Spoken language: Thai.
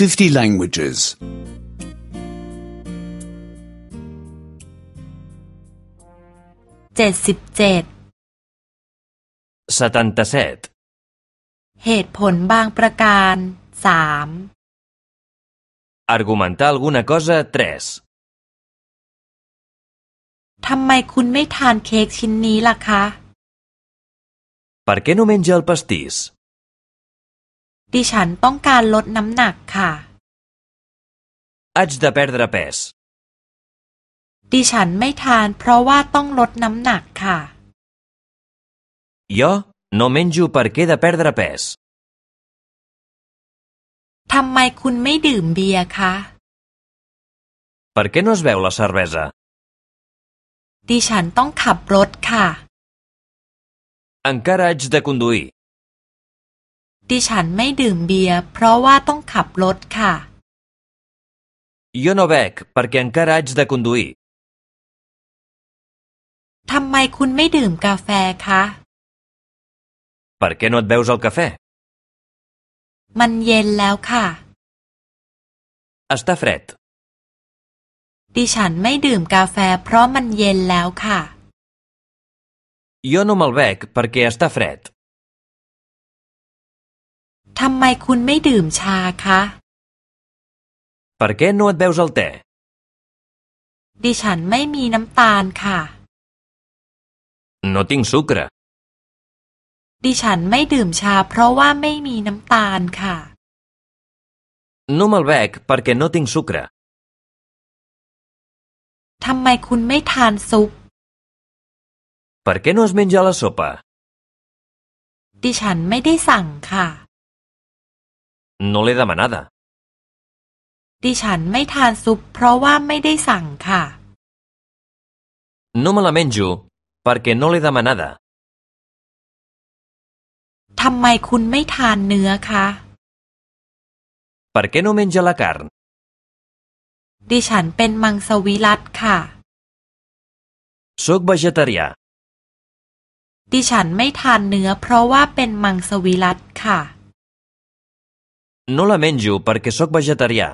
50 languages. เจ็ดสิบเจ็ด 77. เหตุผลบางประการสาม Argumentar alguna cosa 3. ทำไมคุณไม่ทานเค้กชิ้นนี้ล่ะคะ Per què no menja el pastís? ดิฉันต้องการลดน้ำหนักค่ะ Haig de perdre pes. ดิฉันไม่ทานเพราะว่าต้องลดน้ำหนักค่ะ Jo no menjo perquè he de perdre pes. ทำไมคุณไม่ดื่มเบียร์คะ Per què no es veu la cervesa? ดิฉันต้องขับรถค่ะ Encara haig de conduir. ดิฉันไม่ดื่มเบียร์เพราะว่าต้องขับรถค่ะ Jo no bec perquè encara haig de conduir. ทำไมคุณไม่ดื่มกาแฟคะ Per què no et veus el cafè? มันเย็นแล้วค่ะ Està fred. ดิฉันไม่ดื่มกาแฟเพราะมันเย็นแล้วค่ะ Jo no me'l bec perquè està fred. ทำไมคุณไม่ดื่มชาคะ Per què no et veus el te? ดิฉันไม่มีน้ำตาลค่ะ No tinc sucre. ดิฉันไม่ดื่มชาเพราะว่าไม่มีน้ำตาลค่ะ No me'l bec perquè no tinc sucre. ทำไมคุณไม่ทานซุป Per què no es menja la sopa? ดิฉันไม่ได้สั่งค่ะ No l'he demanada. ดิฉันไม่ทานซุปเพราะว่าไม่ได้สั่งค่ะ No me la menjo perquè no l'he demanada. ทำไมคุณไม่ทานเนื้อคะ Per què no menja la carn? ดิฉันเป็นมังสวิรัตค่ะ Soc vegetarià. ดิฉันไม่ทานเนื้อเพราะว่าเป็นมังสวิรัตค่ะ No la menjo perquè sóc vegetarià.